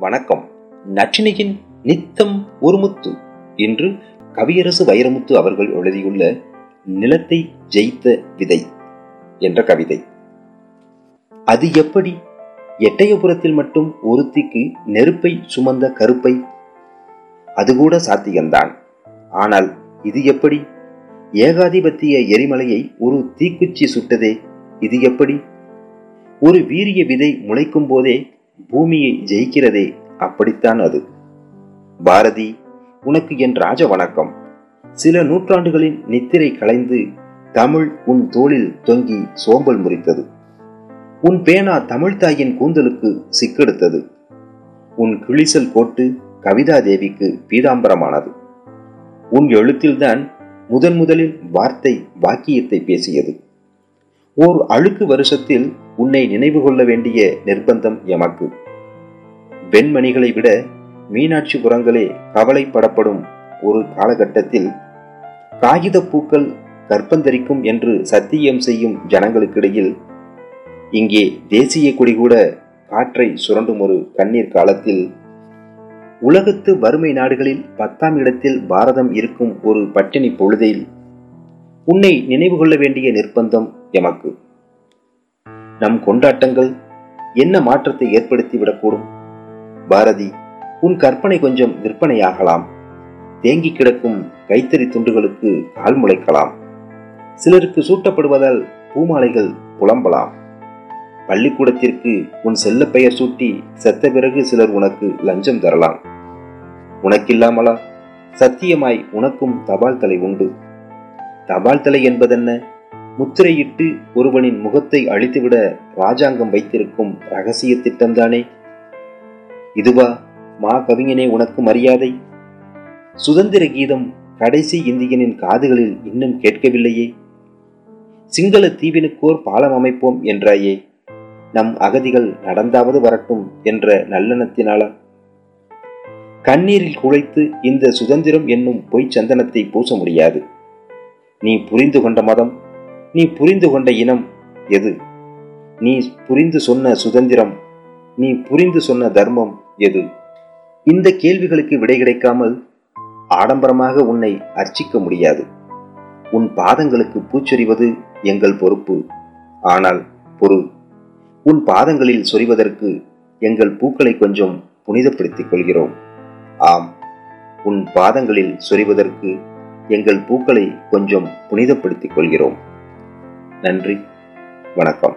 வணக்கம். நச்சினையின் நித்தம் ஒருமுத்து என்று கவியரசு வைரமுத்து அவர்கள் எழுதியுள்ள நிலத்தை ஜெயித்த விதை என்ற கவிதை. அது எப்படி எட்டயபுரத்தில் மட்டும் ஒருத்திக்கு நெருப்பை சுமந்த கருப்பை? அது கூட சாத்தியம்தான். ஆனால் இது எப்படி? ஏகாதிபத்திய எரிமலையை ஒரு தீக்குச்சி சுட்டதே இது எப்படி? ஒரு வீரிய விதை முளைக்கும் போதே பூமியை ஜெயிக்கிறதே அப்படித்தான் அது. பாரதி உனக்கு என் ராஜ வணக்கம். சில நூற்றாண்டுகளின் நித்திரை கலைந்து தமிழ் உன் தோளில் தொங்கி சோம்பல் முறித்தது. உன் பேனா தமிழ்தாயின் கூந்தலுக்கு சிக்கெடுத்தது. உன் கிழிசல் கோட்டு கவிதா தேவிக்கு பீதாம்பரமானது. உன் எழுத்தில்தான் முதன் முதலில் வார்த்தை வாக்கியத்தை பேசியது. ஓர் அழுக்கு வருஷத்தில் உன்னை நினைவு கொள்ள வேண்டிய நிர்பந்தம் எமக்கு. வெண்மணிகளை விட மீனாட்சி புறங்களே கவலைப்படப்படும் ஒரு காலகட்டத்தில் காகித பூக்கள் கற்பந்தரிக்கும் என்று சத்தியம் செய்யும் ஜனங்களுக்கிடையில் இங்கே தேசிய கொடி கூட காற்றை சுரண்டும் ஒரு கண்ணீர் காலத்தில் உலகத்து வறுமை நாடுகளில் பத்தாம் இடத்தில் பாரதம் இருக்கும் ஒரு பட்டினி பொழுதில் உன்னை நினைவு கொள்ள வேண்டிய நிர்பந்தம் எமக்கு. நம் கொண்டாட்டங்கள் என்ன மாற்றத்தை ஏற்படுத்தி விடக்கூடும் பாரதி உன் கற்பனை கொஞ்சம் விற்பனையாகலாம். தேங்கி கிடக்கும் கைத்தறி துண்டுகளுக்கு கால் முளைக்கலாம். சிலருக்கு சூட்டப்படுவதால் பூமாலைகள் புலம்பலாம். பள்ளிக்கூடத்திற்கு உன் செல்ல பெயர் சூட்டி செத்த பிறகு சிலர் உனக்கு லஞ்சம் தரலாம். உனக்கில்லாமலா? சத்தியமாய் உனக்கும் தபால் தலை உண்டு. தபால் தலை என்பதென்ன? முத்திரையிட்டு ஒருவனின் முகத்தை அழித்துவிட ராஜாங்கம் வைத்திருக்கும் ரகசிய திட்டம்தானே? இதுவா மா கவிஞனே உனக்கு மரியாதை. சுதந்திர கீதம் கடைசி இந்தியனின் காதுகளில் இன்னும் கேட்கவில்லையே. சிங்கள தீவினுக்கோர் பாலம் அமைப்போம் என்றாயே. நம் அகதிகள் நடந்தாவது வரட்டும் என்ற நல்லெண்ணத்தினாலா? கண்ணீரில் குழைத்து இந்த சுதந்திரம் என்னும் பொய் சந்தனத்தை பூச முடியாது. நீ புரிந்து கொண்ட மதம் நீ புரிந்து கொண்ட இனம் எது? நீ புரிந்து சொன்ன சுதந்திரம் நீ புரிந்து சொன்ன தர்மம் எது? இந்த கேள்விகளுக்கு விடை கிடைக்காமல் ஆடம்பரமாக உன்னை அர்ச்சிக்க முடியாது. உன் பாதங்களுக்கு பூச்சொறிவது எங்கள் பொறுப்பு. ஆனால் பொறு. உன் பாதங்களில் சொறிவதற்கு எங்கள் பூக்களை கொஞ்சம் புனிதப்படுத்திக் கொள்கிறோம். ஆம் உன் பாதங்களில் சொறிவதற்கு எங்கள் பூக்களை கொஞ்சம் புனிதப்படுத்திக் கொள்கிறோம். நன்றி வணக்கம்.